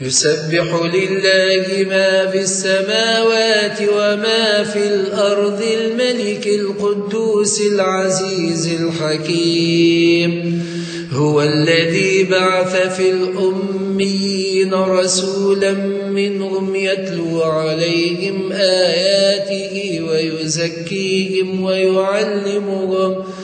يسبح لله ما في السماوات وما في الأرض الملك القدوس العزيز الحكيم. هو الذي بعث في الأمين رسولا منهم يتلو عليهم آياته ويزكيهم ويعلمهم ويعلمهم